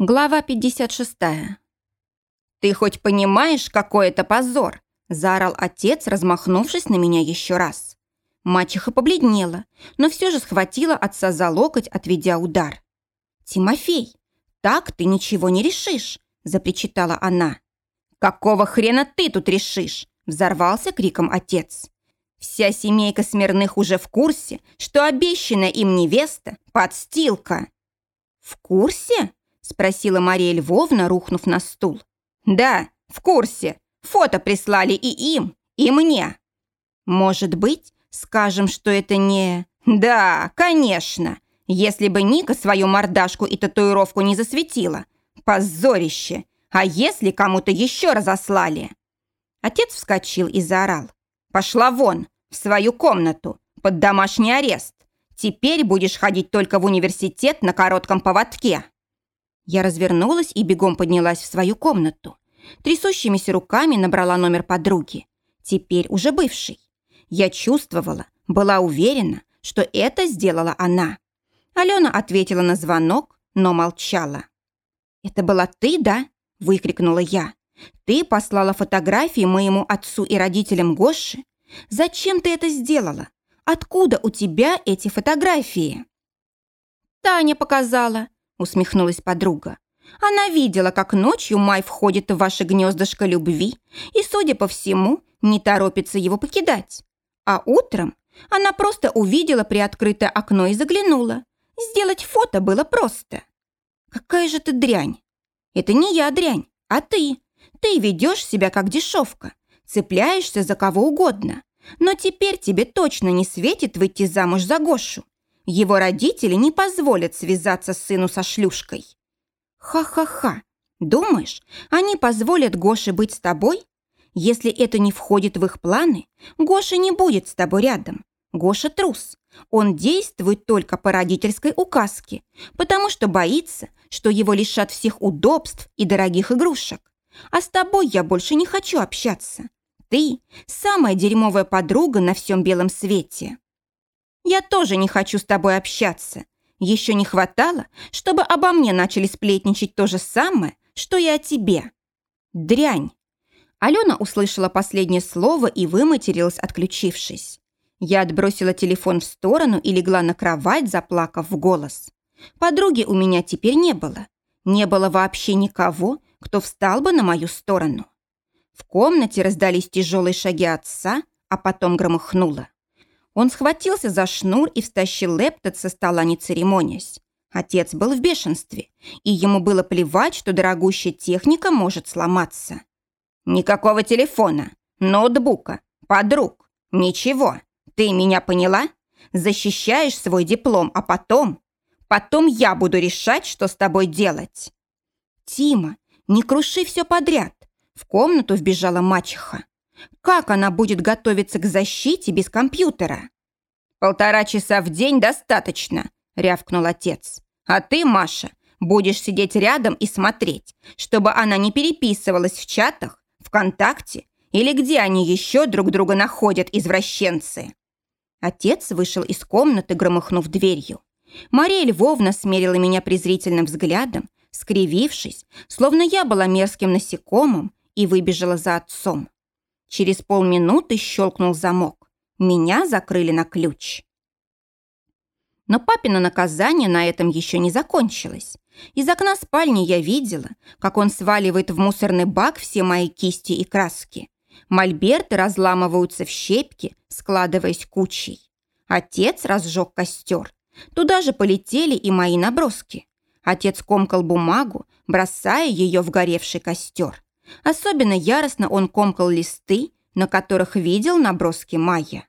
Глава 56. «Ты хоть понимаешь, какой это позор?» – заорал отец, размахнувшись на меня еще раз. Мачеха побледнела, но все же схватила отца за локоть, отведя удар. «Тимофей, так ты ничего не решишь!» – запричитала она. «Какого хрена ты тут решишь?» – взорвался криком отец. «Вся семейка Смирных уже в курсе, что обещанная им невеста – подстилка». «В курсе?» Спросила Мария Львовна, рухнув на стул. «Да, в курсе. Фото прислали и им, и мне». «Может быть, скажем, что это не...» «Да, конечно. Если бы Ника свою мордашку и татуировку не засветила. Позорище. А если кому-то еще разослали?» Отец вскочил и заорал. «Пошла вон, в свою комнату, под домашний арест. Теперь будешь ходить только в университет на коротком поводке». Я развернулась и бегом поднялась в свою комнату. Трясущимися руками набрала номер подруги. Теперь уже бывший. Я чувствовала, была уверена, что это сделала она. Алена ответила на звонок, но молчала. «Это была ты, да?» – выкрикнула я. «Ты послала фотографии моему отцу и родителям Гоши? Зачем ты это сделала? Откуда у тебя эти фотографии?» «Таня показала», усмехнулась подруга. Она видела, как ночью Май входит в ваше гнездышко любви и, судя по всему, не торопится его покидать. А утром она просто увидела приоткрытое окно и заглянула. Сделать фото было просто. Какая же ты дрянь? Это не я дрянь, а ты. Ты ведешь себя как дешевка, цепляешься за кого угодно. Но теперь тебе точно не светит выйти замуж за Гошу. Его родители не позволят связаться сыну со шлюшкой. Ха-ха-ха. Думаешь, они позволят Гоше быть с тобой? Если это не входит в их планы, Гоша не будет с тобой рядом. Гоша трус. Он действует только по родительской указке, потому что боится, что его лишат всех удобств и дорогих игрушек. А с тобой я больше не хочу общаться. Ты – самая дерьмовая подруга на всем белом свете. Я тоже не хочу с тобой общаться. Еще не хватало, чтобы обо мне начали сплетничать то же самое, что и о тебе. Дрянь. Алена услышала последнее слово и выматерилась, отключившись. Я отбросила телефон в сторону и легла на кровать, заплакав в голос. Подруги у меня теперь не было. Не было вообще никого, кто встал бы на мою сторону. В комнате раздались тяжелые шаги отца, а потом громыхнуло. Он схватился за шнур и встащил лептот со стола, не церемонясь. Отец был в бешенстве, и ему было плевать, что дорогущая техника может сломаться. «Никакого телефона, ноутбука, подруг, ничего. Ты меня поняла? Защищаешь свой диплом, а потом... Потом я буду решать, что с тобой делать». «Тима, не круши все подряд!» В комнату вбежала мачеха. Как она будет готовиться к защите без компьютера? «Полтора часа в день достаточно», — рявкнул отец. «А ты, Маша, будешь сидеть рядом и смотреть, чтобы она не переписывалась в чатах, ВКонтакте или где они еще друг друга находят, извращенцы». Отец вышел из комнаты, громыхнув дверью. Мария Львовна смерила меня презрительным взглядом, скривившись, словно я была мерзким насекомым, и выбежала за отцом. Через полминуты щелкнул замок. Меня закрыли на ключ. Но папино наказание на этом еще не закончилось. Из окна спальни я видела, как он сваливает в мусорный бак все мои кисти и краски. Мольберты разламываются в щепки, складываясь кучей. Отец разжег костер. Туда же полетели и мои наброски. Отец комкал бумагу, бросая ее в горевший костер. Особенно яростно он комкал листы, на которых видел наброски Майя.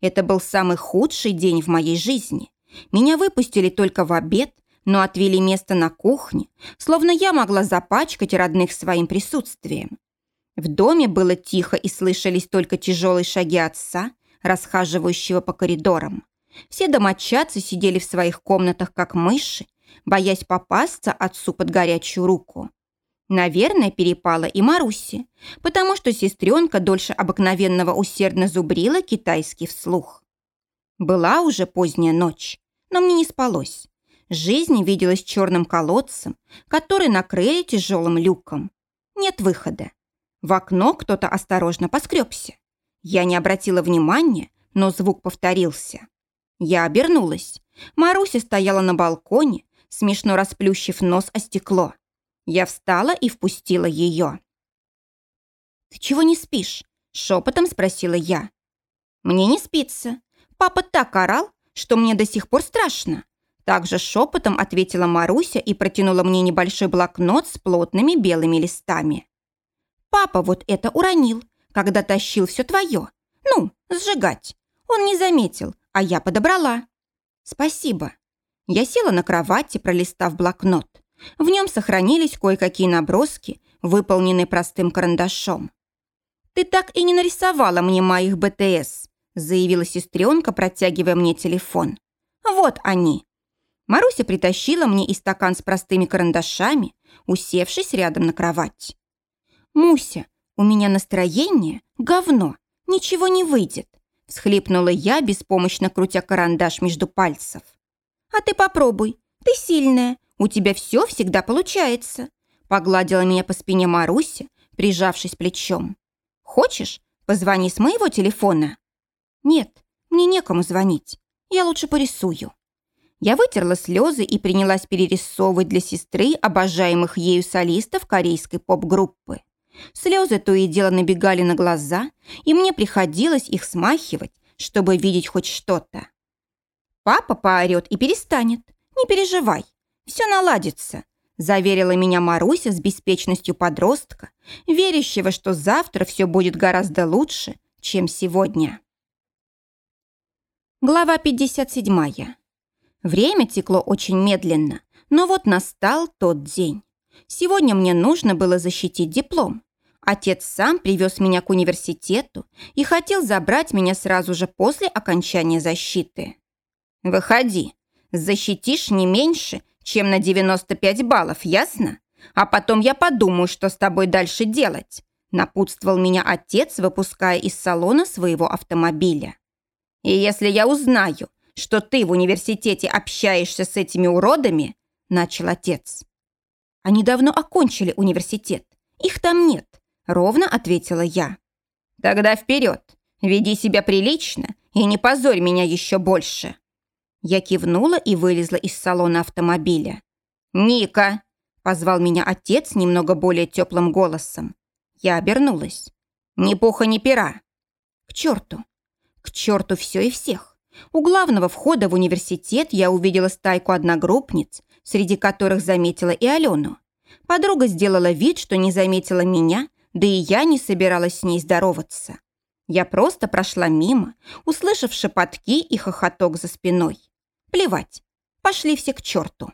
Это был самый худший день в моей жизни. Меня выпустили только в обед, но отвели место на кухне, словно я могла запачкать родных своим присутствием. В доме было тихо и слышались только тяжелые шаги отца, расхаживающего по коридорам. Все домочадцы сидели в своих комнатах, как мыши, боясь попасться отцу под горячую руку. Наверное, перепало и Марусе, потому что сестренка дольше обыкновенного усердно зубрила китайский вслух. Была уже поздняя ночь, но мне не спалось. Жизнь виделась черным колодцем, который накрыли тяжелым люком. Нет выхода. В окно кто-то осторожно поскребся. Я не обратила внимания, но звук повторился. Я обернулась. Маруся стояла на балконе, смешно расплющив нос о стекло. Я встала и впустила ее. «Ты чего не спишь?» – шепотом спросила я. «Мне не спится. Папа так орал, что мне до сих пор страшно». Также шепотом ответила Маруся и протянула мне небольшой блокнот с плотными белыми листами. «Папа вот это уронил, когда тащил все твое. Ну, сжигать. Он не заметил, а я подобрала». «Спасибо». Я села на кровати, пролистав блокнот. В нем сохранились кое-какие наброски, выполненные простым карандашом. «Ты так и не нарисовала мне моих БТС», заявила сестренка, протягивая мне телефон. «Вот они». Маруся притащила мне и стакан с простыми карандашами, усевшись рядом на кровать. «Муся, у меня настроение говно, ничего не выйдет», всхлипнула я, беспомощно крутя карандаш между пальцев. «А ты попробуй, ты сильная, у тебя все всегда получается», погладила меня по спине Маруся, прижавшись плечом. «Хочешь, позвони с моего телефона?» «Нет, мне некому звонить. Я лучше порисую». Я вытерла слезы и принялась перерисовывать для сестры обожаемых ею солистов корейской поп-группы. Слезы то и дело набегали на глаза, и мне приходилось их смахивать, чтобы видеть хоть что-то. «Папа поорет и перестанет. Не переживай. Все наладится», заверила меня Маруся с беспечностью подростка, верящего, что завтра все будет гораздо лучше, чем сегодня. Глава 57. Время текло очень медленно, но вот настал тот день. Сегодня мне нужно было защитить диплом. Отец сам привез меня к университету и хотел забрать меня сразу же после окончания защиты. «Выходи, защитишь не меньше, чем на 95 баллов, ясно? А потом я подумаю, что с тобой дальше делать», напутствовал меня отец, выпуская из салона своего автомобиля. И если я узнаю, что ты в университете общаешься с этими уродами, начал отец. Они давно окончили университет. Их там нет, ровно ответила я. Тогда вперед, веди себя прилично и не позорь меня еще больше. Я кивнула и вылезла из салона автомобиля. «Ника!» – позвал меня отец немного более теплым голосом. Я обернулась. «Ни пуха, ни пера!» «К черту! К черту все и всех. У главного входа в университет я увидела стайку одногруппниц, среди которых заметила и Алену. Подруга сделала вид, что не заметила меня, да и я не собиралась с ней здороваться. Я просто прошла мимо, услышав шепотки и хохоток за спиной. Плевать, пошли все к черту.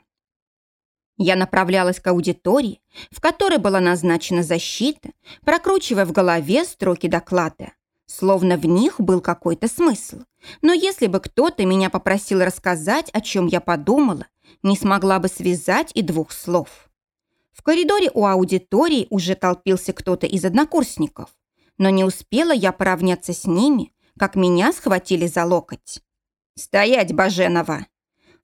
Я направлялась к аудитории, в которой была назначена защита, прокручивая в голове строки доклада. Словно в них был какой-то смысл. Но если бы кто-то меня попросил рассказать, о чем я подумала, не смогла бы связать и двух слов. В коридоре у аудитории уже толпился кто-то из однокурсников. Но не успела я поравняться с ними, как меня схватили за локоть. «Стоять, Баженова!»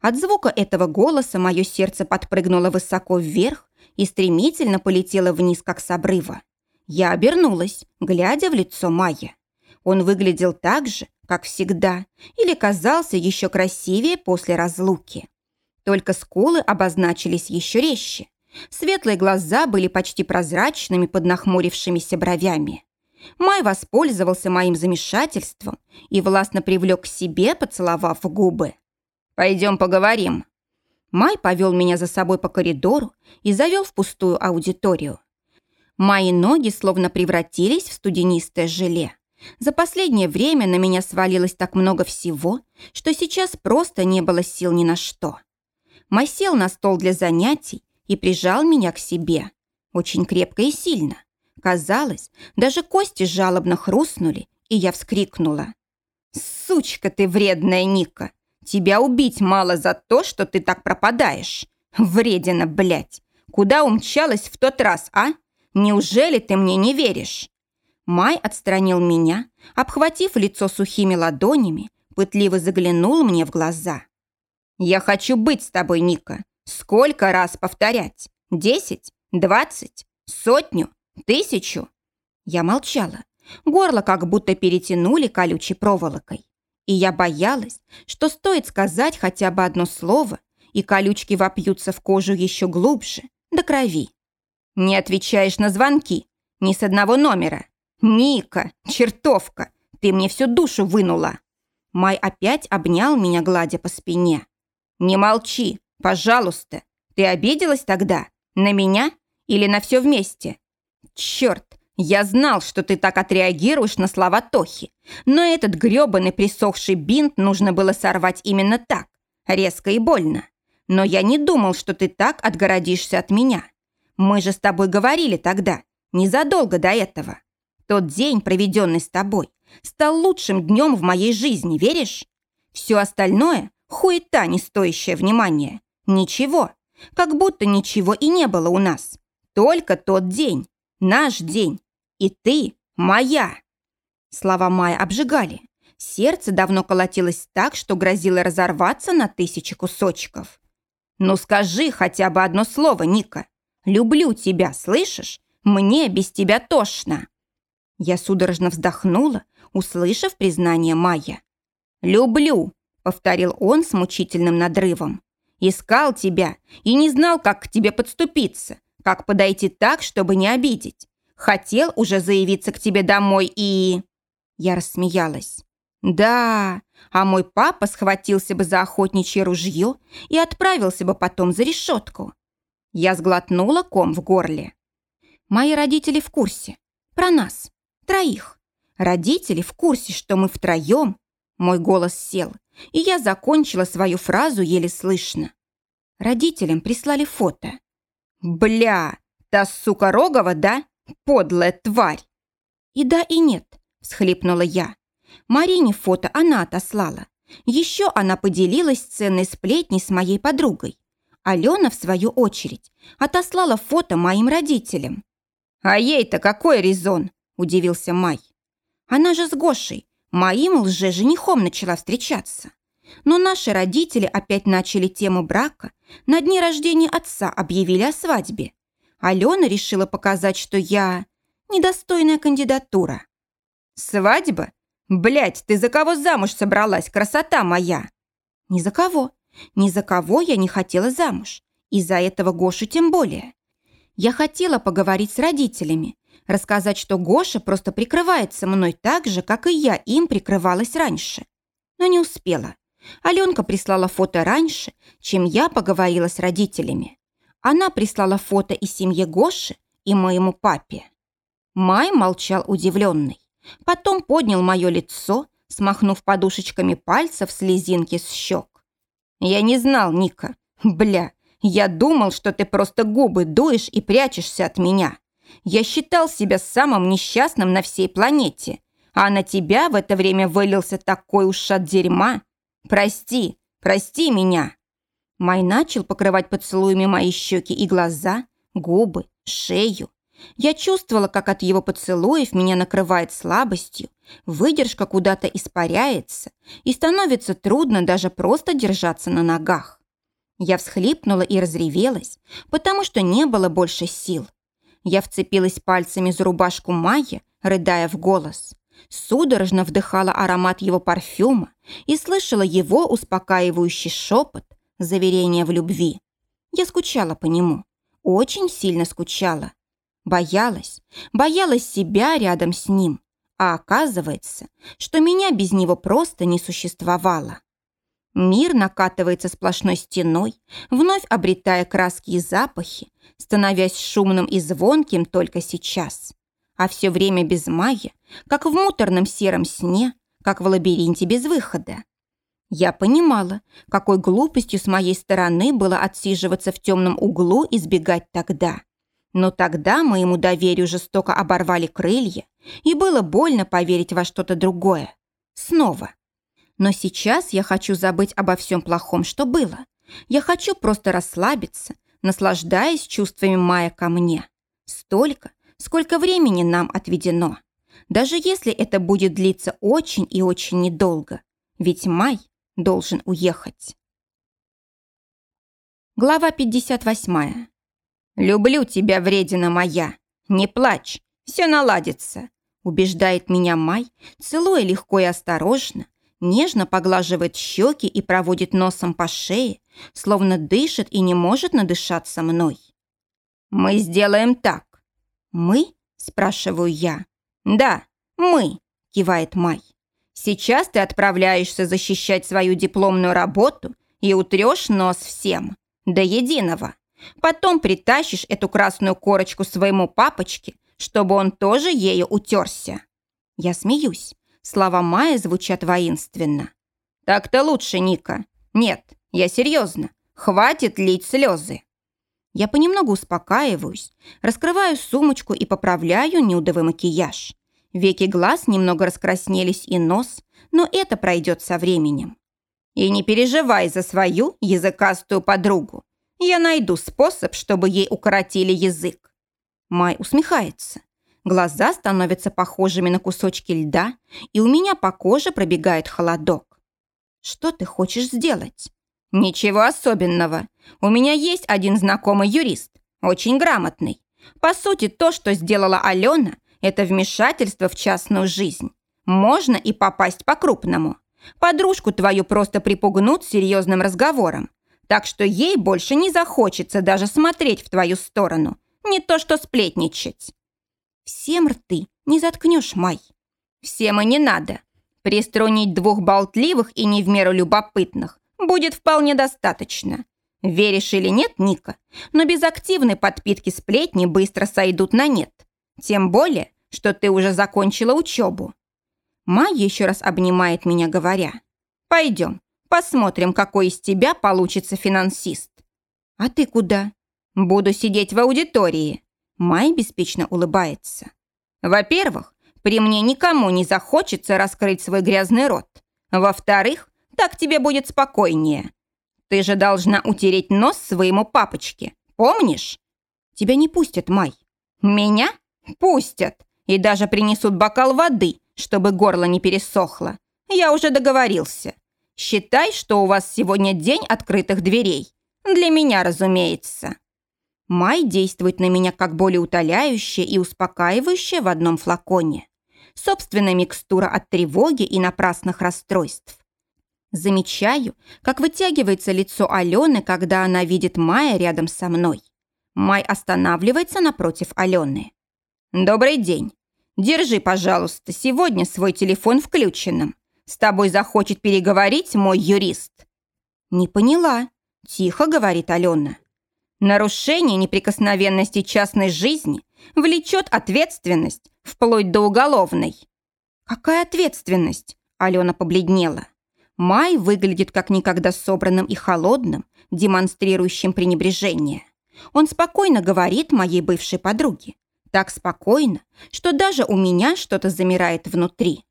От звука этого голоса мое сердце подпрыгнуло высоко вверх и стремительно полетело вниз, как с обрыва. Я обернулась, глядя в лицо Майя. Он выглядел так же, как всегда, или казался еще красивее после разлуки. Только скулы обозначились еще резче. Светлые глаза были почти прозрачными под нахмурившимися бровями. Май воспользовался моим замешательством и властно привлек к себе, поцеловав губы. «Пойдем поговорим». Май повел меня за собой по коридору и завел в пустую аудиторию. Мои ноги словно превратились в студенистое желе. За последнее время на меня свалилось так много всего, что сейчас просто не было сил ни на что. Май сел на стол для занятий и прижал меня к себе. Очень крепко и сильно. Казалось, даже кости жалобно хрустнули, и я вскрикнула. «Сучка ты вредная, Ника! Тебя убить мало за то, что ты так пропадаешь! Вредина, блядь! Куда умчалась в тот раз, а? Неужели ты мне не веришь?» Май отстранил меня, обхватив лицо сухими ладонями, пытливо заглянул мне в глаза. Я хочу быть с тобой, Ника. Сколько раз повторять? Десять? Двадцать? Сотню? Тысячу?» Я молчала. Горло как будто перетянули колючей проволокой. И я боялась, что стоит сказать хотя бы одно слово, и колючки вопьются в кожу еще глубже, до крови. «Не отвечаешь на звонки? Ни с одного номера. Ника, чертовка, ты мне всю душу вынула!» Май опять обнял меня, гладя по спине. «Не молчи, пожалуйста. Ты обиделась тогда? На меня? Или на все вместе?» «Черт, я знал, что ты так отреагируешь на слова Тохи, но этот грёбаный присохший бинт нужно было сорвать именно так, резко и больно. Но я не думал, что ты так отгородишься от меня. Мы же с тобой говорили тогда, незадолго до этого. Тот день, проведенный с тобой, стал лучшим днем в моей жизни, веришь? Все остальное – хуета, не стоящая внимания. Ничего. Как будто ничего и не было у нас. Только тот день. Наш день. И ты моя!» Слова Майя обжигали. Сердце давно колотилось так, что грозило разорваться на тысячи кусочков. «Ну скажи хотя бы одно слово, Ника. Люблю тебя, слышишь? Мне без тебя тошно!» Я судорожно вздохнула, услышав признание Майя. «Люблю!» — повторил он с мучительным надрывом. «Искал тебя и не знал, как к тебе подступиться, как подойти так, чтобы не обидеть. Хотел уже заявиться к тебе домой и...» Я рассмеялась. «Да, а мой папа схватился бы за охотничье ружье и отправился бы потом за решетку». Я сглотнула ком в горле. «Мои родители в курсе. Про нас. Троих. Родители в курсе, что мы втроем...» Мой голос сел, и я закончила свою фразу еле слышно. Родителям прислали фото. «Бля, та сука Рогова, да? Подлая тварь!» «И да, и нет», – всхлипнула я. Марине фото она отослала. Еще она поделилась ценной сплетней с моей подругой. Алена, в свою очередь, отослала фото моим родителям. «А ей-то какой резон?» – удивился Май. «Она же с Гошей, моим лже-женихом начала встречаться. Но наши родители опять начали тему брака, на дне рождения отца объявили о свадьбе. Алена решила показать, что я недостойная кандидатура. «Свадьба? Блядь, ты за кого замуж собралась, красота моя?» «Ни за кого. Ни за кого я не хотела замуж. И за этого Гошу тем более. Я хотела поговорить с родителями, рассказать, что Гоша просто прикрывается мной так же, как и я им прикрывалась раньше. Но не успела. Аленка прислала фото раньше, чем я поговорила с родителями. Она прислала фото и семье Гоши, и моему папе. Май молчал удивленный. Потом поднял мое лицо, смахнув подушечками пальцев слезинки с щек. «Я не знал, Ника. Бля, я думал, что ты просто губы дуешь и прячешься от меня. Я считал себя самым несчастным на всей планете, а на тебя в это время вылился такой ушат дерьма. Прости, прости меня!» Май начал покрывать поцелуями мои щеки и глаза, губы, шею. Я чувствовала, как от его поцелуев меня накрывает слабостью, выдержка куда-то испаряется, и становится трудно даже просто держаться на ногах. Я всхлипнула и разревелась, потому что не было больше сил. Я вцепилась пальцами за рубашку Майя, рыдая в голос. Судорожно вдыхала аромат его парфюма и слышала его успокаивающий шепот, заверение в любви. Я скучала по нему, очень сильно скучала. Боялась, боялась себя рядом с ним, а оказывается, что меня без него просто не существовало. Мир накатывается сплошной стеной, вновь обретая краски и запахи, становясь шумным и звонким только сейчас. А все время без мая, как в муторном сером сне, как в лабиринте без выхода. Я понимала, какой глупостью с моей стороны было отсиживаться в темном углу и сбегать тогда. Но тогда моему доверию жестоко оборвали крылья, и было больно поверить во что-то другое. Снова. Но сейчас я хочу забыть обо всем плохом, что было. Я хочу просто расслабиться, наслаждаясь чувствами Мая ко мне. Столько, сколько времени нам отведено. Даже если это будет длиться очень и очень недолго. Ведь Май должен уехать. Глава 58. «Люблю тебя, вредина моя. Не плачь, все наладится», убеждает меня Май, целуя легко и осторожно, нежно поглаживает щеки и проводит носом по шее, словно дышит и не может надышаться мной. «Мы сделаем так». «Мы?» – спрашиваю я. «Да, мы», – кивает Май. «Сейчас ты отправляешься защищать свою дипломную работу и утрешь нос всем. До единого. Потом притащишь эту красную корочку своему папочке, чтобы он тоже ею утерся. Я смеюсь. Слова Майи звучат воинственно. Так-то лучше, Ника. Нет, я серьезно. Хватит лить слезы. Я понемногу успокаиваюсь, раскрываю сумочку и поправляю нюдовый макияж. Веки глаз немного раскраснелись и нос, но это пройдет со временем. И не переживай за свою языкастую подругу. Я найду способ, чтобы ей укоротили язык. Май усмехается. Глаза становятся похожими на кусочки льда, и у меня по коже пробегает холодок. Что ты хочешь сделать? Ничего особенного. У меня есть один знакомый юрист, очень грамотный. По сути, то, что сделала Алена, это вмешательство в частную жизнь. Можно и попасть по-крупному. Подружку твою просто припугнут серьезным разговором, так что ей больше не захочется даже смотреть в твою сторону, не то что сплетничать. Всем рты не заткнешь, Май. Всем и не надо. Приструнить двух болтливых и не в меру любопытных будет вполне достаточно. Веришь или нет, Ника, но без активной подпитки сплетни быстро сойдут на нет. Тем более, что ты уже закончила учебу. Майя еще раз обнимает меня, говоря. «Пойдем, посмотрим, какой из тебя получится финансист». «А ты куда?» «Буду сидеть в аудитории». Майя беспечно улыбается. «Во-первых, при мне никому не захочется раскрыть свой грязный рот. Во-вторых, так тебе будет спокойнее. Ты же должна утереть нос своему папочке, помнишь?» «Тебя не пустят, Май». «Меня? Пустят. И даже принесут бокал воды, чтобы горло не пересохло. Я уже договорился. Считай, что у вас сегодня день открытых дверей. Для меня, разумеется. Май действует на меня как более утоляющая и успокаивающая в одном флаконе. Собственная микстура от тревоги и напрасных расстройств. Замечаю, как вытягивается лицо Алены, когда она видит Майя рядом со мной. Май останавливается напротив Алены. «Добрый день. Держи, пожалуйста, сегодня свой телефон включенным. С тобой захочет переговорить мой юрист». «Не поняла», – тихо говорит Алена. «Нарушение неприкосновенности частной жизни влечет ответственность, вплоть до уголовной». «Какая ответственность?» – Алена побледнела. Май выглядит как никогда собранным и холодным, демонстрирующим пренебрежение. Он спокойно говорит моей бывшей подруге. Так спокойно, что даже у меня что-то замирает внутри.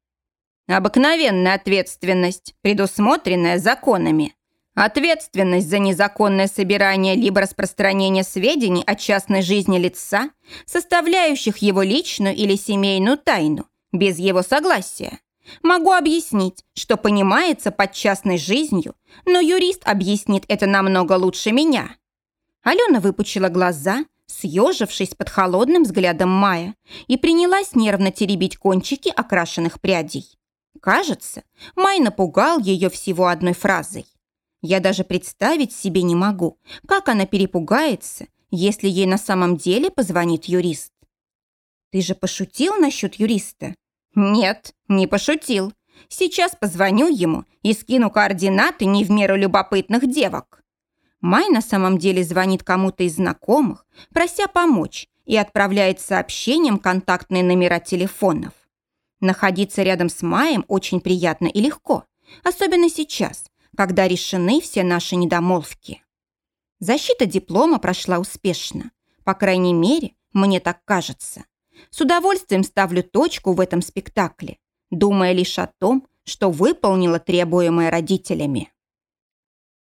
Обыкновенная ответственность, предусмотренная законами. Ответственность за незаконное собирание либо распространение сведений о частной жизни лица, составляющих его личную или семейную тайну, без его согласия. Могу объяснить, что понимается под частной жизнью, но юрист объяснит это намного лучше меня. Алена выпучила глаза, съежившись под холодным взглядом Мая, и принялась нервно теребить кончики окрашенных прядей. Кажется, Май напугал ее всего одной фразой. Я даже представить себе не могу, как она перепугается, если ей на самом деле позвонит юрист. «Ты же пошутил насчет юриста?» «Нет, не пошутил. Сейчас позвоню ему и скину координаты не в меру любопытных девок». Май на самом деле звонит кому-то из знакомых, прося помочь, и отправляет сообщением контактные номера телефонов. Находиться рядом с Маем очень приятно и легко, особенно сейчас, когда решены все наши недомолвки. Защита диплома прошла успешно. По крайней мере, мне так кажется. С удовольствием ставлю точку в этом спектакле, думая лишь о том, что выполнила требуемое родителями.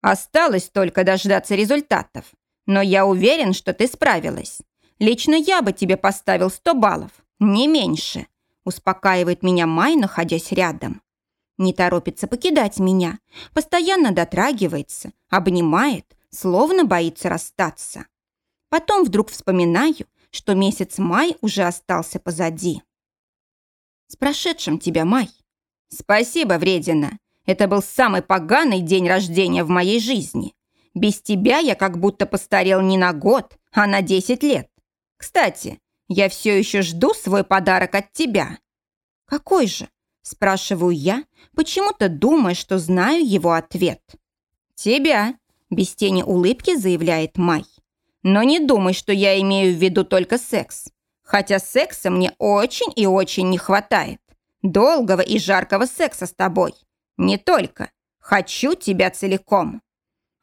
Осталось только дождаться результатов. Но я уверен, что ты справилась. Лично я бы тебе поставил 100 баллов, не меньше. Успокаивает меня Май, находясь рядом. Не торопится покидать меня. Постоянно дотрагивается, обнимает, словно боится расстаться. Потом вдруг вспоминаю, что месяц май уже остался позади. «С прошедшим тебя, Май!» «Спасибо, Вредина. Это был самый поганый день рождения в моей жизни. Без тебя я как будто постарел не на год, а на 10 лет. Кстати, я все еще жду свой подарок от тебя». «Какой же?» – спрашиваю я, почему-то думая, что знаю его ответ. «Тебя», – без тени улыбки заявляет Май. «Но не думай, что я имею в виду только секс. Хотя секса мне очень и очень не хватает. Долгого и жаркого секса с тобой. Не только. Хочу тебя целиком.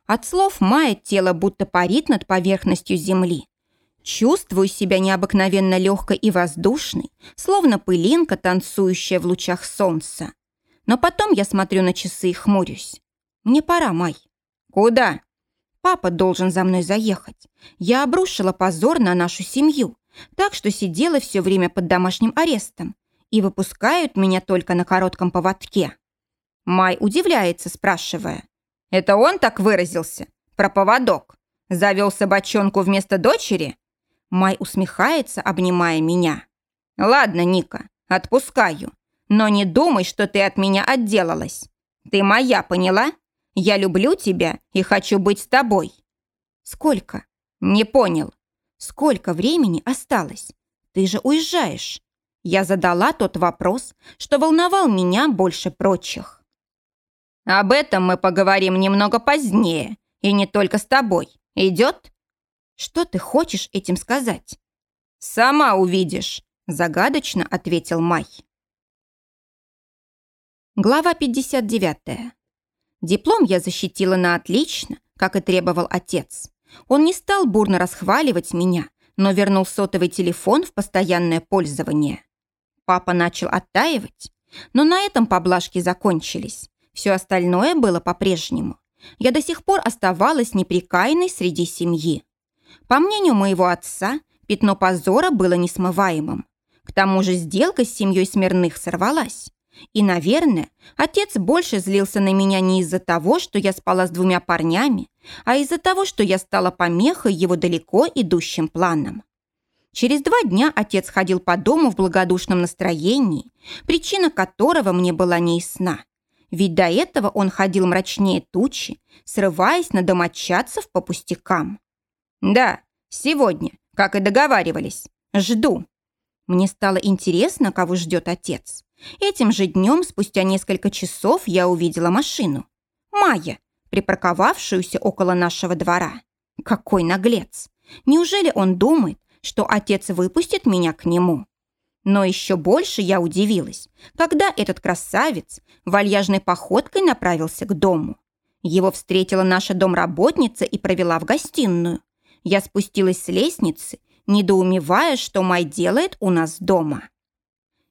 От слов Майя тело будто парит над поверхностью земли. Чувствую себя необыкновенно легкой и воздушной, словно пылинка, танцующая в лучах солнца. Но потом я смотрю на часы и хмурюсь. Мне пора, Май. Куда? Папа должен за мной заехать. Я обрушила позор на нашу семью, так что сидела все время под домашним арестом и выпускают меня только на коротком поводке. Май удивляется, спрашивая. «Это он так выразился? Про поводок? Завел собачонку вместо дочери?» Май усмехается, обнимая меня. «Ладно, Ника, отпускаю. Но не думай, что ты от меня отделалась. Ты моя, поняла? Я люблю тебя и хочу быть с тобой». «Сколько?» «Не понял». «Сколько времени осталось? Ты же уезжаешь». Я задала тот вопрос, что волновал меня больше прочих. Об этом мы поговорим немного позднее, и не только с тобой. Идет? Что ты хочешь этим сказать? Сама увидишь, загадочно ответил Май. Глава 59. Диплом я защитила на отлично, как и требовал отец. Он не стал бурно расхваливать меня, но вернул сотовый телефон в постоянное пользование. Папа начал оттаивать, но на этом поблажки закончились. Все остальное было по-прежнему. Я до сих пор оставалась неприкаянной среди семьи. По мнению моего отца, пятно позора было несмываемым. К тому же сделка с семьей Смирных сорвалась. И, наверное, отец больше злился на меня не из-за того, что я спала с двумя парнями, а из-за того, что я стала помехой его далеко идущим планам. Через два дня отец ходил по дому в благодушном настроении, причина которого мне была неясна. Ведь до этого он ходил мрачнее тучи, срываясь на домочадцев по пустякам. «Да, сегодня, как и договаривались. Жду». Мне стало интересно, кого ждет отец. Этим же днем, спустя несколько часов, я увидела машину. Майя, припарковавшуюся около нашего двора. Какой наглец! Неужели он думает, что отец выпустит меня к нему? Но еще больше я удивилась, когда этот красавец вальяжной походкой направился к дому. Его встретила наша домработница и провела в гостиную. Я спустилась с лестницы, недоумевая, что Май делает у нас дома.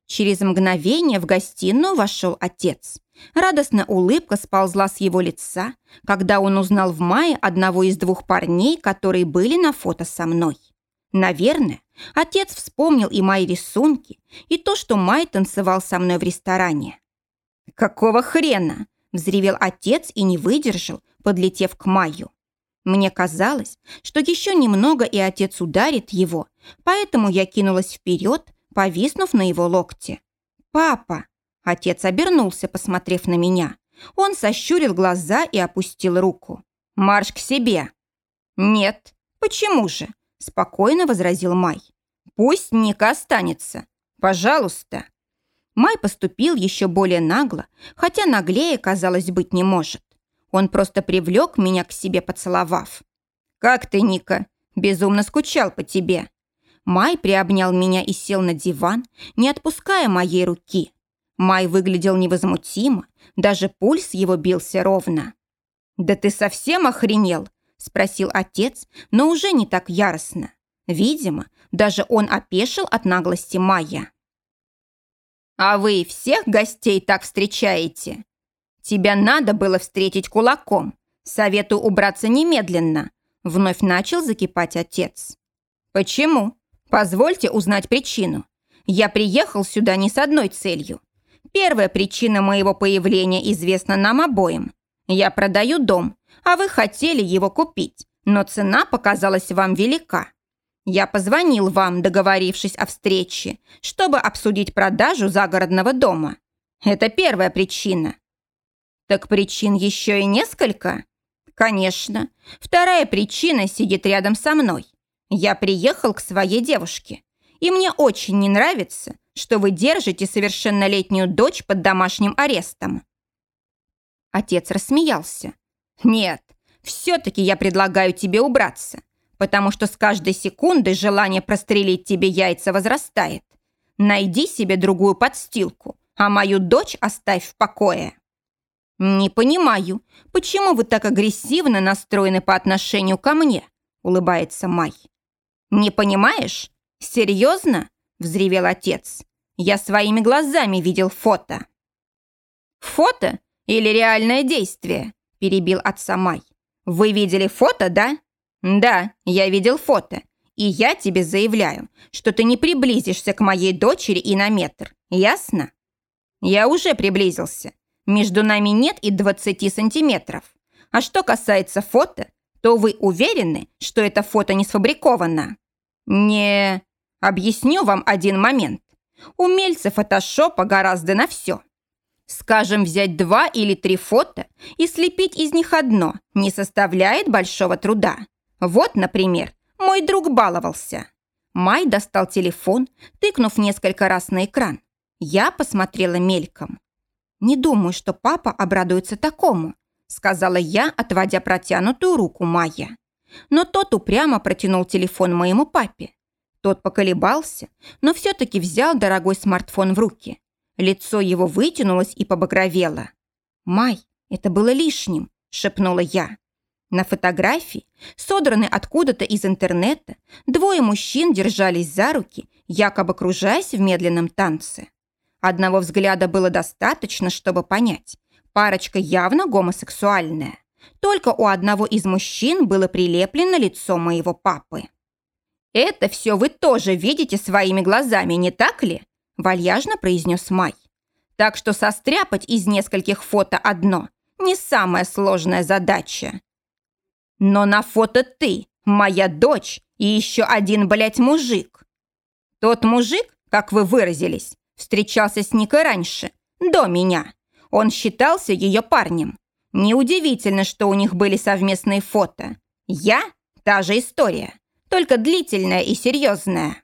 Через мгновение в гостиную вошел отец. Радостная улыбка сползла с его лица, когда он узнал в Мае одного из двух парней, которые были на фото со мной. Наверное, отец вспомнил и мои рисунки, и то, что Май танцевал со мной в ресторане. «Какого хрена?» – взревел отец и не выдержал, подлетев к Майю. Мне казалось, что еще немного и отец ударит его, поэтому я кинулась вперед, повиснув на его локте. «Папа!» Отец обернулся, посмотрев на меня. Он сощурил глаза и опустил руку. «Марш к себе!» «Нет, почему же? Спокойно возразил Май. «Пусть Ника останется. Пожалуйста». Май поступил еще более нагло, хотя наглее, казалось, быть не может. Он просто привлек меня к себе, поцеловав. «Как ты, Ника? Безумно скучал по тебе». Май приобнял меня и сел на диван, не отпуская моей руки. Май выглядел невозмутимо, даже пульс его бился ровно. «Да ты совсем охренел?» Спросил отец, но уже не так яростно. Видимо, даже он опешил от наглости Майя. «А вы всех гостей так встречаете? Тебя надо было встретить кулаком. Советую убраться немедленно», вновь начал закипать отец. «Почему? Позвольте узнать причину. Я приехал сюда не с одной целью. Первая причина моего появления известна нам обоим. Я продаю дом, а вы хотели его купить, но цена показалась вам велика. Я позвонил вам, договорившись о встрече, чтобы обсудить продажу загородного дома. Это первая причина. Так причин еще и несколько? Конечно. Вторая причина сидит рядом со мной. Я приехал к своей девушке, и мне очень не нравится, что вы держите совершеннолетнюю дочь под домашним арестом. Отец рассмеялся. Нет, все-таки я предлагаю тебе убраться, потому что с каждой секундой желание прострелить тебе яйца возрастает. Найди себе другую подстилку, а мою дочь оставь в покое». «Не понимаю, почему вы так агрессивно настроены по отношению ко мне?» – улыбается Май. «Не понимаешь? Серьезно?» – взревел отец. «Я своими глазами видел фото». «Фото или реальное действие?» – перебил отца Май. «Вы видели фото, да?» «Да, я видел фото. И я тебе заявляю, что ты не приблизишься к моей дочери и на метр. Ясно?» «Я уже приблизился. Между нами нет и 20 сантиметров. А что касается фото, то вы уверены, что это фото не сфабриковано?» «Не...» Объясню вам один момент. Умельцы фотошопа гораздо на все. Скажем, взять два или три фото и слепить из них одно не составляет большого труда. Вот, например, мой друг баловался. Май достал телефон, тыкнув несколько раз на экран. Я посмотрела мельком. «Не думаю, что папа обрадуется такому», сказала я, отводя протянутую руку Майя. Но тот упрямо протянул телефон моему папе. Тот поколебался, но все-таки взял дорогой смартфон в руки. Лицо его вытянулось и побагровело. «Май, это было лишним», — шепнула я. На фотографии, содранной откуда-то из интернета, двое мужчин держались за руки, якобы кружаясь в медленном танце. Одного взгляда было достаточно, чтобы понять. Парочка явно гомосексуальная. Только у одного из мужчин было прилеплено лицо моего папы. «Это все вы тоже видите своими глазами, не так ли?» Вальяжно произнес Май. Так что состряпать из нескольких фото одно не самая сложная задача. Но на фото ты, моя дочь и еще один, блядь, мужик. Тот мужик, как вы выразились, встречался с Никой раньше, до меня. Он считался ее парнем. Неудивительно, что у них были совместные фото. Я – та же история, только длительная и серьезная.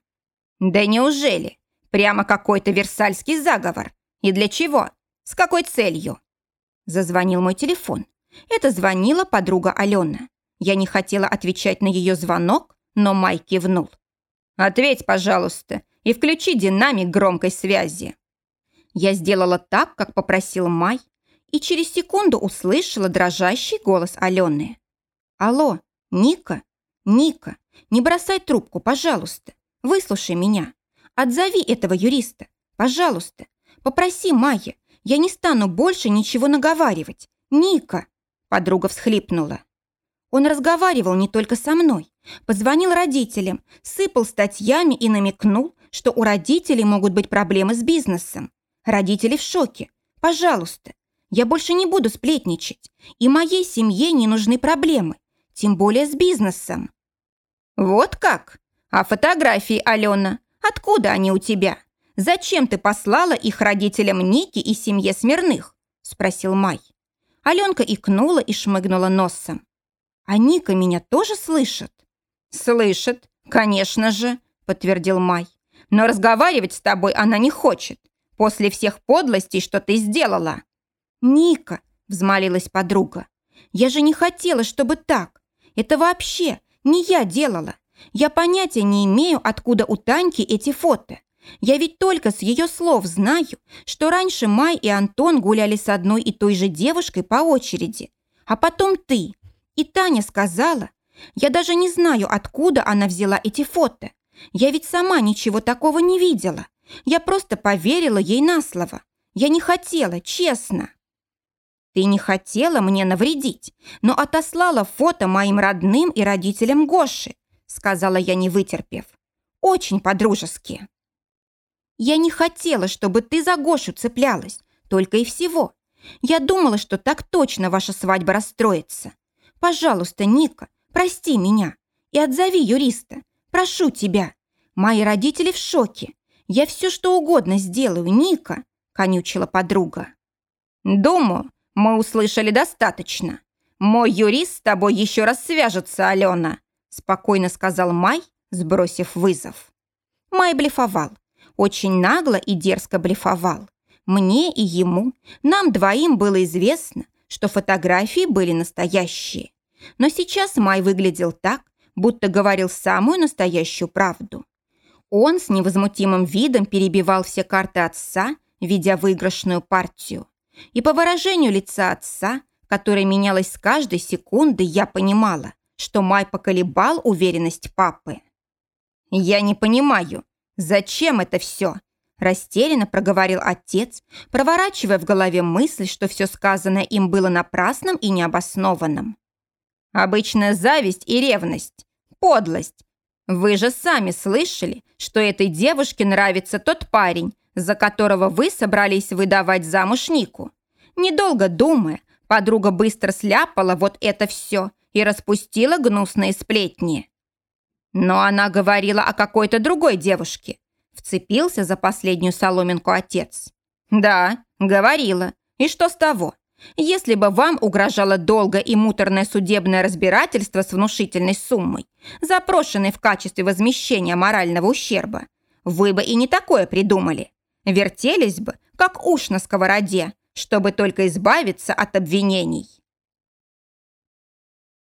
Да неужели? Прямо какой-то версальский заговор. И для чего? С какой целью? Зазвонил мой телефон. Это звонила подруга Алена. Я не хотела отвечать на ее звонок, но Май кивнул. «Ответь, пожалуйста, и включи динамик громкой связи». Я сделала так, как попросил Май, и через секунду услышала дрожащий голос Алены. «Алло, Ника? Ника, не бросай трубку, пожалуйста. Выслушай меня. Отзови этого юриста. Пожалуйста. Попроси Майя. Я не стану больше ничего наговаривать. Ника!» Подруга всхлипнула. Он разговаривал не только со мной. Позвонил родителям, сыпал статьями и намекнул, что у родителей могут быть проблемы с бизнесом. Родители в шоке. Пожалуйста, я больше не буду сплетничать. И моей семье не нужны проблемы. Тем более с бизнесом. Вот как? А фотографии, Алена? Откуда они у тебя? Зачем ты послала их родителям Ники и семье Смирных?» Спросил Май. Аленка икнула и шмыгнула носом. «А Ника меня тоже слышит?» «Слышит, конечно же», подтвердил Май. «Но разговаривать с тобой она не хочет. После всех подлостей, что ты сделала». «Ника», взмолилась подруга, «я же не хотела, чтобы так. Это вообще не я делала. Я понятия не имею, откуда у Таньки эти фото. Я ведь только с ее слов знаю, что раньше Май и Антон гуляли с одной и той же девушкой по очереди. А потом ты. И Таня сказала. Я даже не знаю, откуда она взяла эти фото. Я ведь сама ничего такого не видела. Я просто поверила ей на слово. Я не хотела, честно. Ты не хотела мне навредить, но отослала фото моим родным и родителям Гоши сказала я, не вытерпев. Очень по-дружески. Я не хотела, чтобы ты за Гошу цеплялась, только и всего. Я думала, что так точно ваша свадьба расстроится. Пожалуйста, Ника, прости меня и отзови юриста. Прошу тебя. Мои родители в шоке. Я все что угодно сделаю, Ника, конючила подруга. Думаю, мы услышали достаточно. Мой юрист с тобой еще раз свяжется, Алена, спокойно сказал Май, сбросив вызов. Май блефовал. Очень нагло и дерзко блефовал. Мне и ему, нам двоим было известно, что фотографии были настоящие. Но сейчас Май выглядел так, будто говорил самую настоящую правду. Он с невозмутимым видом перебивал все карты отца, ведя выигрышную партию. И по выражению лица отца, которое менялось с каждой секунды, я понимала, что Май поколебал уверенность папы. «Я не понимаю, зачем это все?» Растерянно проговорил отец, проворачивая в голове мысль, что все сказанное им было напрасным и необоснованным. «Обычная зависть и ревность, подлость. Вы же сами слышали, что этой девушке нравится тот парень, за которого вы собрались выдавать замуж Нику. Недолго думая, подруга быстро сляпала вот это все и распустила гнусные сплетни. Но она говорила о какой-то другой девушке. Вцепился за последнюю соломинку отец. Да, говорила. И что с того? Если бы вам угрожало долго и муторное судебное разбирательство с внушительной суммой, запрошенной в качестве возмещения морального ущерба, вы бы и не такое придумали. Вертелись бы, как уж на сковороде, чтобы только избавиться от обвинений.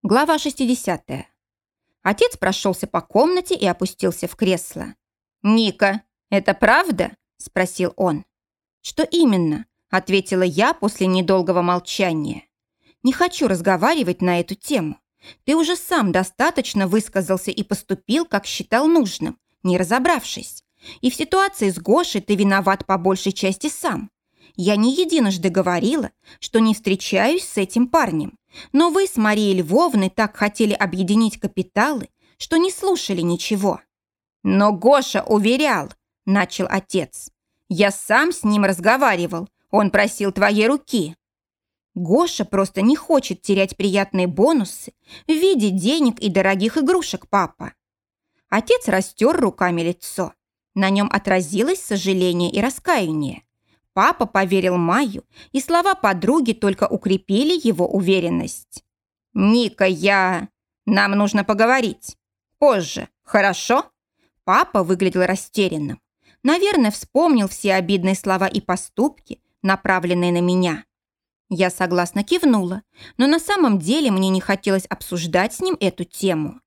Глава 60. Отец прошелся по комнате и опустился в кресло. «Ника, это правда?» – спросил он. «Что именно?» – ответила я после недолгого молчания. «Не хочу разговаривать на эту тему. Ты уже сам достаточно высказался и поступил, как считал нужным, не разобравшись. И в ситуации с Гошей ты виноват по большей части сам. Я не единожды говорила, что не встречаюсь с этим парнем. Но вы с Марией Львовной так хотели объединить капиталы, что не слушали ничего. Но Гоша уверял, начал отец. Я сам с ним разговаривал. Он просил твоей руки. Гоша просто не хочет терять приятные бонусы в виде денег и дорогих игрушек, папа. Отец растер руками лицо. На нем отразилось сожаление и раскаяние. Папа поверил Майю, и слова подруги только укрепили его уверенность. «Ника, я... Нам нужно поговорить. Позже, хорошо?» Папа выглядел растерянным. Наверное, вспомнил все обидные слова и поступки, направленные на меня. Я согласно кивнула, но на самом деле мне не хотелось обсуждать с ним эту тему.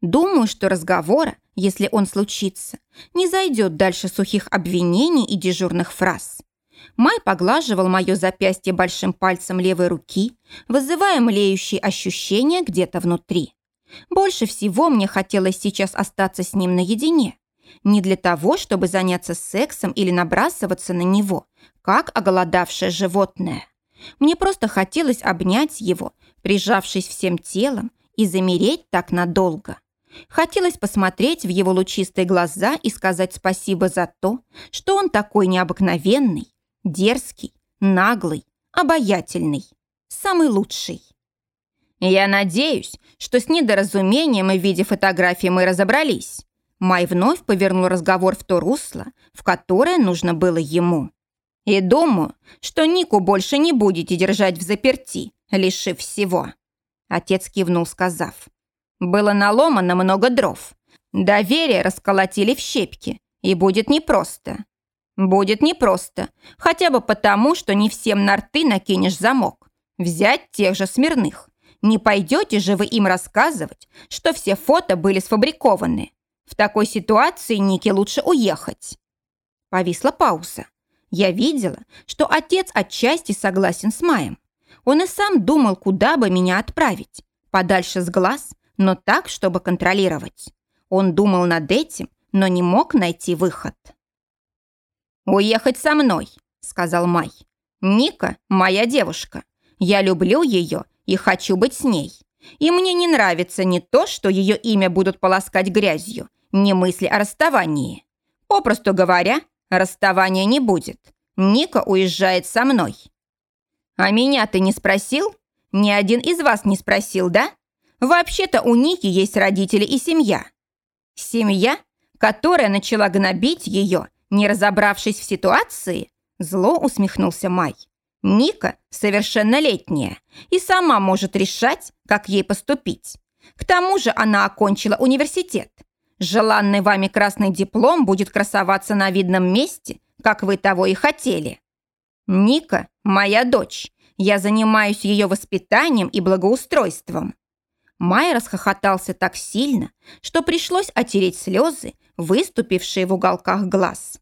Думаю, что разговора, если он случится, не зайдет дальше сухих обвинений и дежурных фраз. Май поглаживал мое запястье большим пальцем левой руки, вызывая млеющие ощущения где-то внутри. Больше всего мне хотелось сейчас остаться с ним наедине. Не для того, чтобы заняться сексом или набрасываться на него, как оголодавшее животное. Мне просто хотелось обнять его, прижавшись всем телом, и замереть так надолго. Хотелось посмотреть в его лучистые глаза и сказать спасибо за то, что он такой необыкновенный, Дерзкий, наглый, обаятельный. Самый лучший. Я надеюсь, что с недоразумением и в виде фотографии мы разобрались. Май вновь повернул разговор в то русло, в которое нужно было ему. И думаю, что Нику больше не будете держать в заперти, лишив всего. Отец кивнул, сказав. Было наломано много дров. Доверие расколотили в щепки, и будет непросто. Будет непросто, хотя бы потому, что не всем на рты накинешь замок. Взять тех же смирных. Не пойдете же вы им рассказывать, что все фото были сфабрикованы. В такой ситуации Нике лучше уехать. Повисла пауза. Я видела, что отец отчасти согласен с Маем. Он и сам думал, куда бы меня отправить. Подальше с глаз, но так, чтобы контролировать. Он думал над этим, но не мог найти выход. «Уехать со мной», — сказал Май. «Ника — моя девушка. Я люблю ее и хочу быть с ней. И мне не нравится ни то, что ее имя будут полоскать грязью, ни мысли о расставании. Попросту говоря, расставания не будет. Ника уезжает со мной». «А меня ты не спросил? ни один из вас не спросил, да? Вообще-то у Ники есть родители и семья. Семья, которая начала гнобить ее, не разобравшись в ситуации, зло усмехнулся Май. Ника совершеннолетняя и сама может решать, как ей поступить. К тому же она окончила университет. Желанный вами красный диплом будет красоваться на видном месте, как вы того и хотели. Ника – моя дочь. Я занимаюсь ее воспитанием и благоустройством. Май расхохотался так сильно, что пришлось отереть слезы, выступившие в уголках глаз.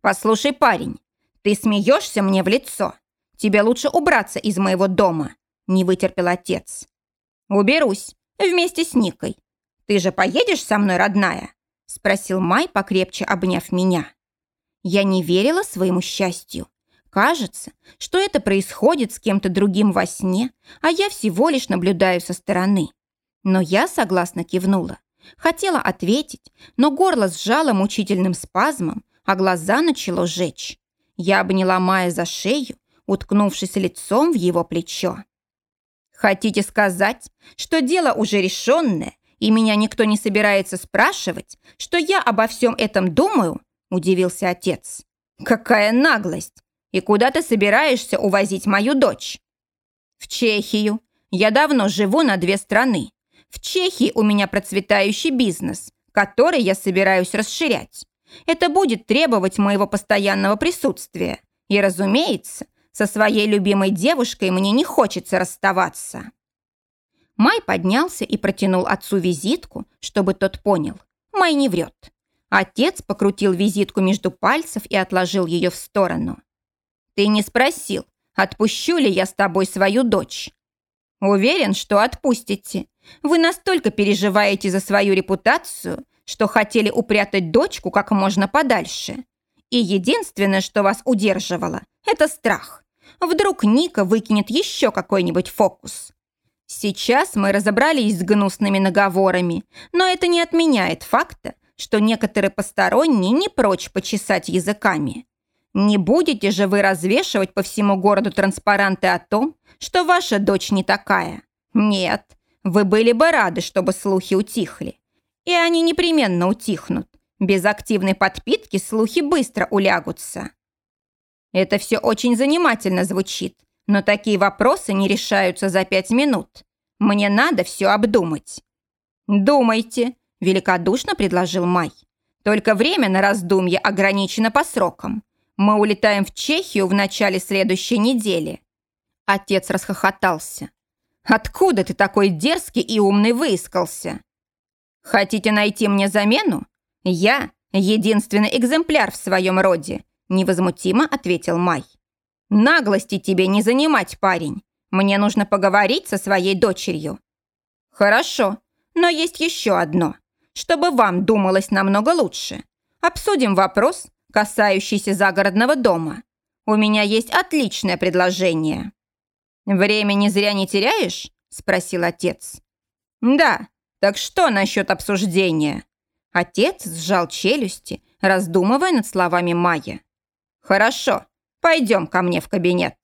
«Послушай, парень, ты смеешься мне в лицо. Тебе лучше убраться из моего дома», – не вытерпел отец. «Уберусь, вместе с Никой. Ты же поедешь со мной, родная?» – спросил Май, покрепче обняв меня. Я не верила своему счастью. Кажется, что это происходит с кем-то другим во сне, а я всего лишь наблюдаю со стороны. Но я согласно кивнула. Хотела ответить, но горло сжало мучительным спазмом, а глаза начало жечь. Я обняла Майя за шею, уткнувшись лицом в его плечо. «Хотите сказать, что дело уже решенное, и меня никто не собирается спрашивать, что я обо всем этом думаю?» – удивился отец. «Какая наглость! И куда ты собираешься увозить мою дочь?» «В Чехию. Я давно живу на две страны. В Чехии у меня процветающий бизнес, который я собираюсь расширять. Это будет требовать моего постоянного присутствия. И, разумеется, со своей любимой девушкой мне не хочется расставаться». Май поднялся и протянул отцу визитку, чтобы тот понял. Май не врет. Отец покрутил визитку между пальцев и отложил ее в сторону. «Ты не спросил, отпущу ли я с тобой свою дочь?» «Уверен, что отпустите. Вы настолько переживаете за свою репутацию, что хотели упрятать дочку как можно подальше. И единственное, что вас удерживало, это страх. Вдруг Ника выкинет еще какой-нибудь фокус. Сейчас мы разобрались с гнусными наговорами, но это не отменяет факта, что некоторые посторонние не прочь почесать языками. Не будете же вы развешивать по всему городу транспаранты о том, что ваша дочь не такая? Нет, вы были бы рады, чтобы слухи утихли. И они непременно утихнут. Без активной подпитки слухи быстро улягутся. Это все очень занимательно звучит, но такие вопросы не решаются за пять минут. Мне надо все обдумать. Думайте, великодушно предложил Май. Только время на раздумье ограничено по срокам. Мы улетаем в Чехию в начале следующей недели. Отец расхохотался. Откуда ты такой дерзкий и умный выискался? Хотите найти мне замену? Я единственный экземпляр в своем роде, невозмутимо ответил Май. Наглости тебе не занимать, парень. Мне нужно поговорить со своей дочерью. Хорошо, но есть еще одно. Чтобы вам думалось намного лучше. Обсудим вопрос, касающийся загородного дома. У меня есть отличное предложение. «Времени зря не теряешь?» – спросил отец. «Да, так что насчет обсуждения?» Отец сжал челюсти, раздумывая над словами Майя. «Хорошо, пойдем ко мне в кабинет».